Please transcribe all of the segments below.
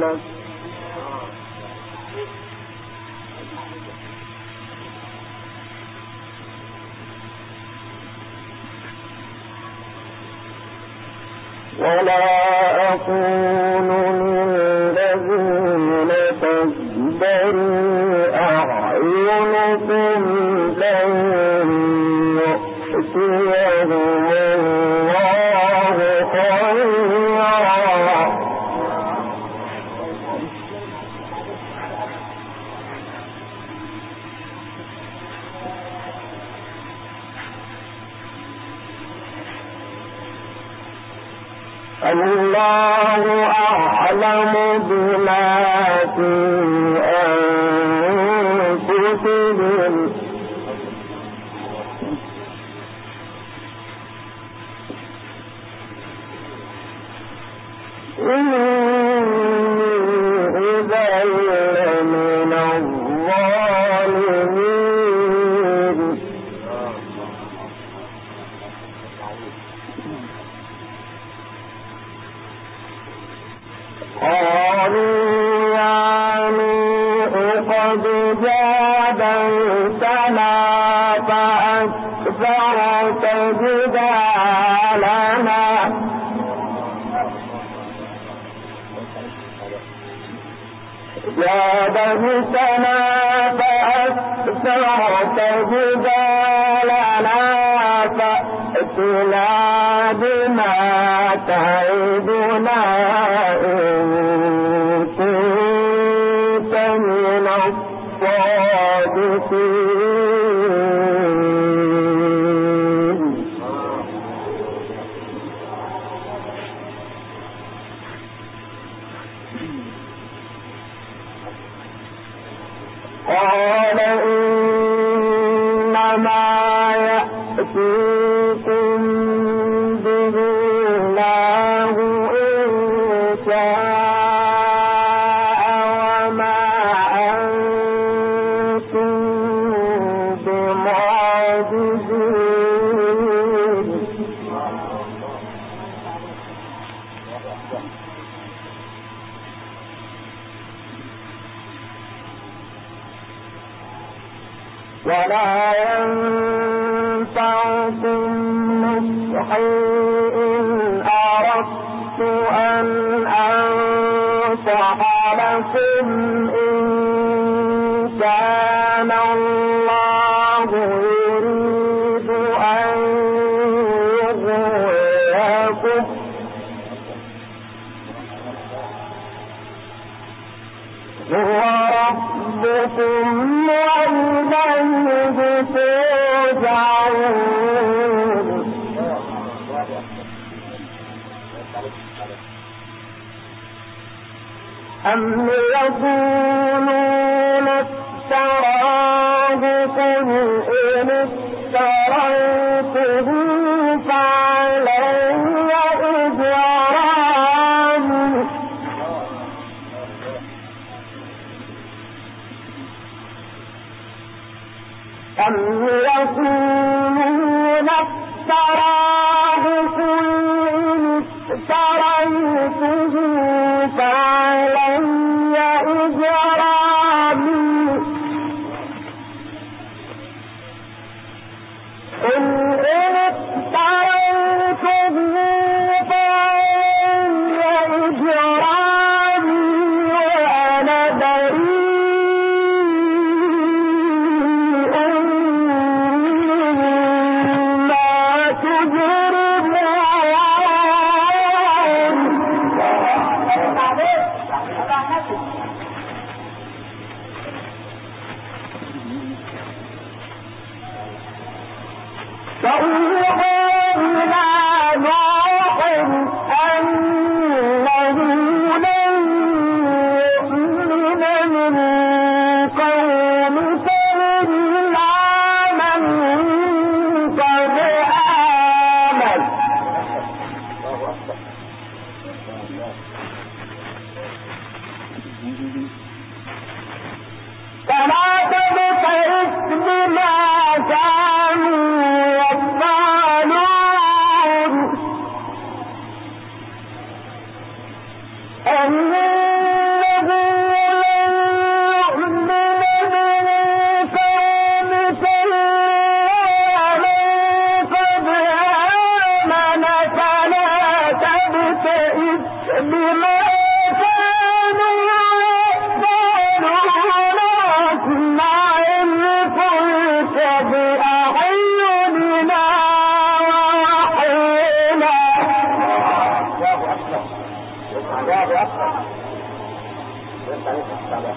Taala Ooh. को الله أكثر ويبقى نفس الصلاة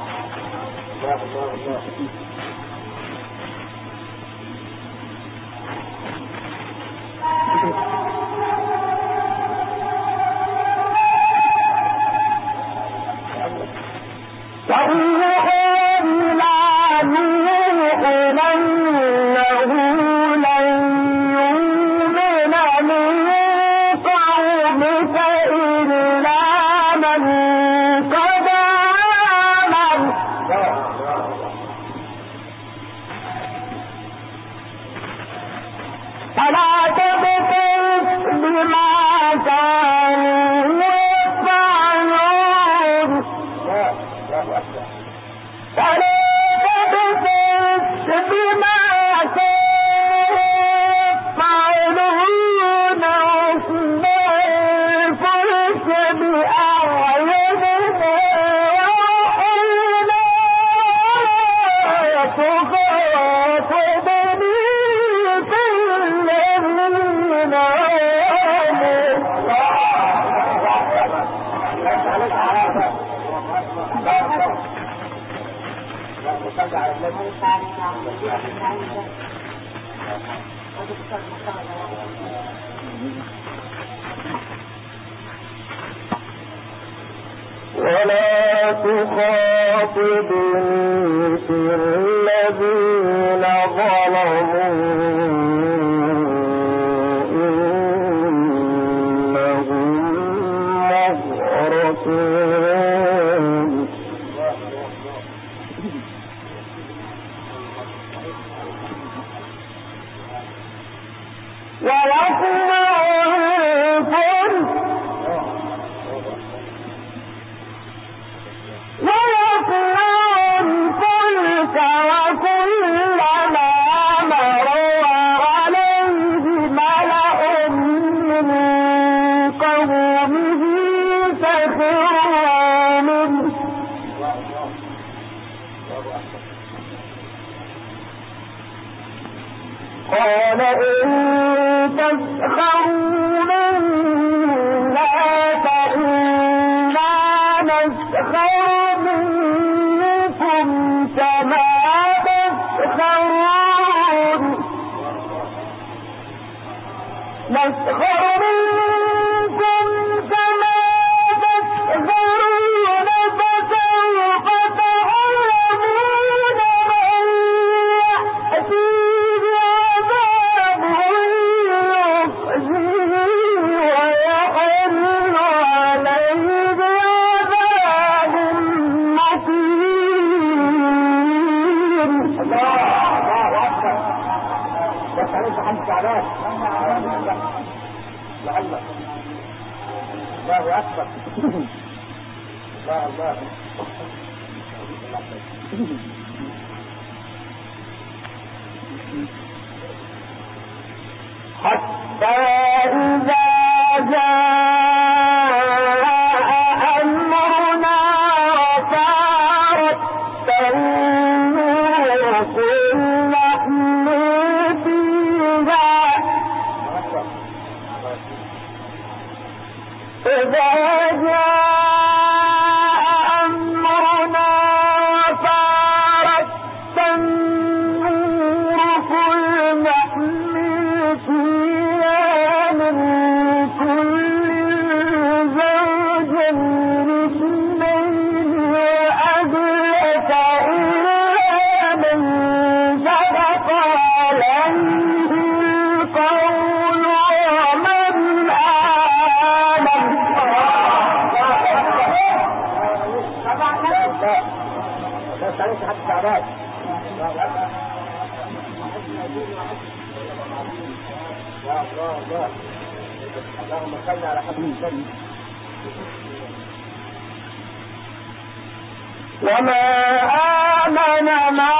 غور Uncle حتى إذا جاء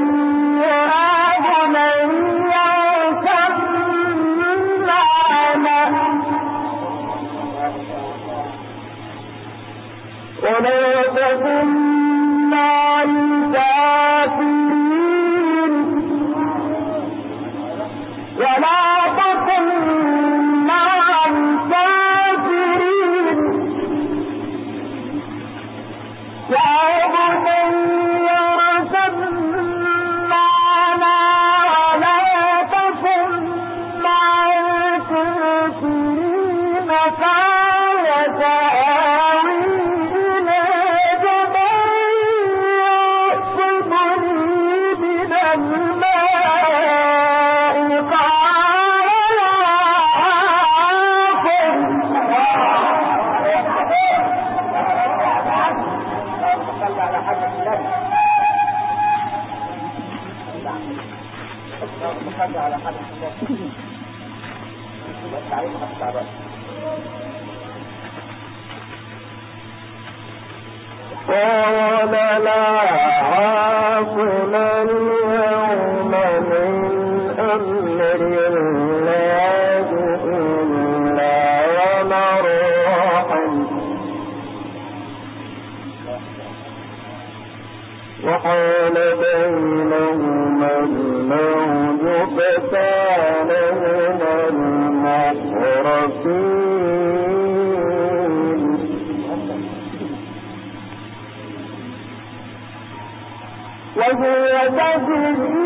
يا وحال بينهما الموج فكانهما المحرقين وهي تجري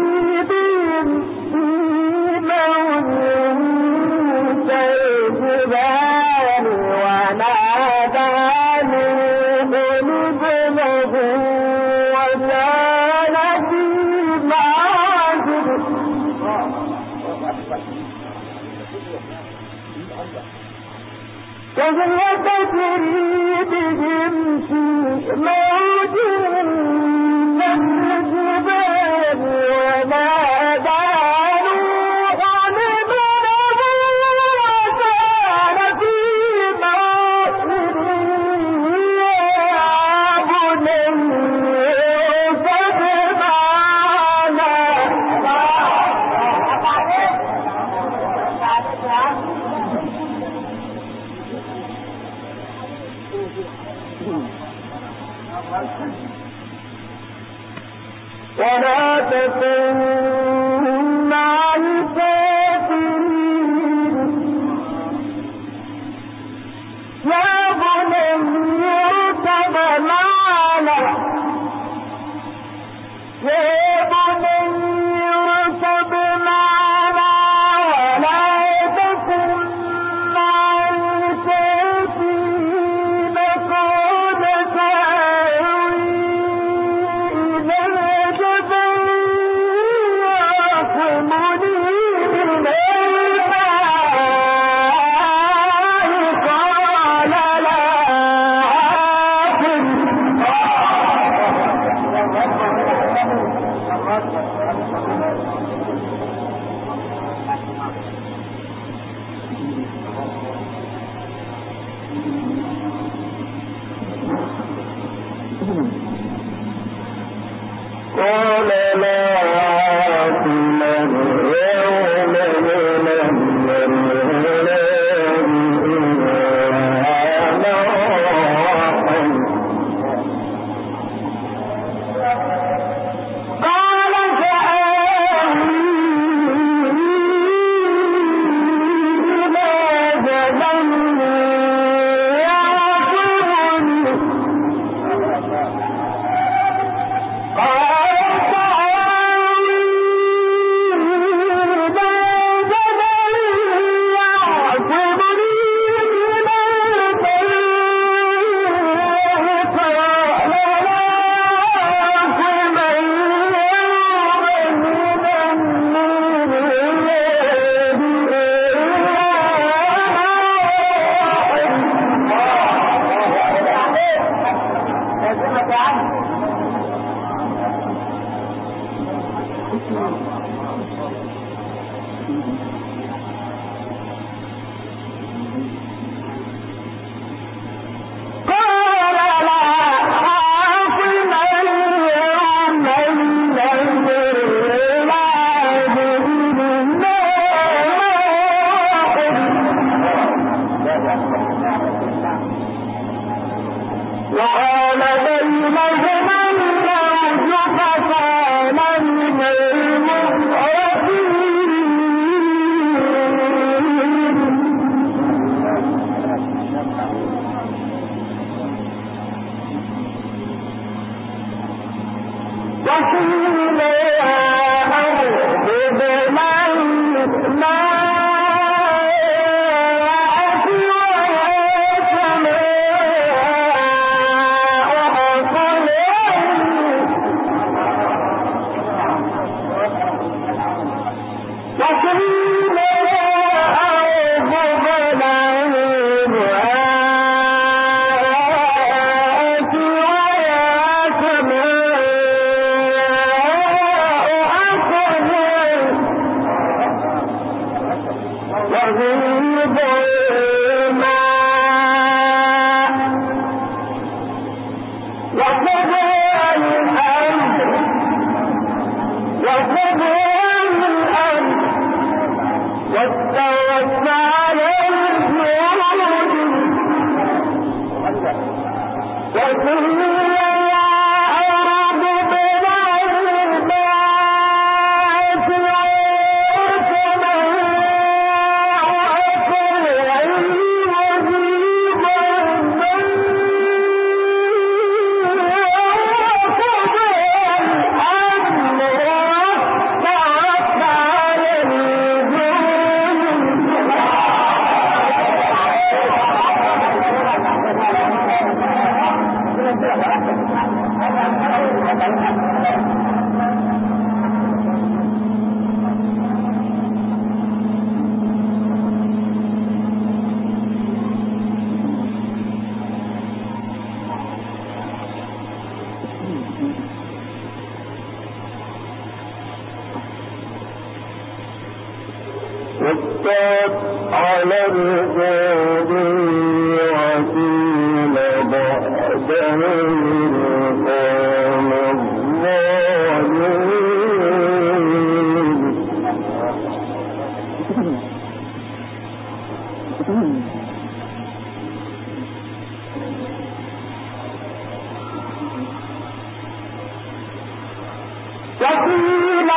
یقین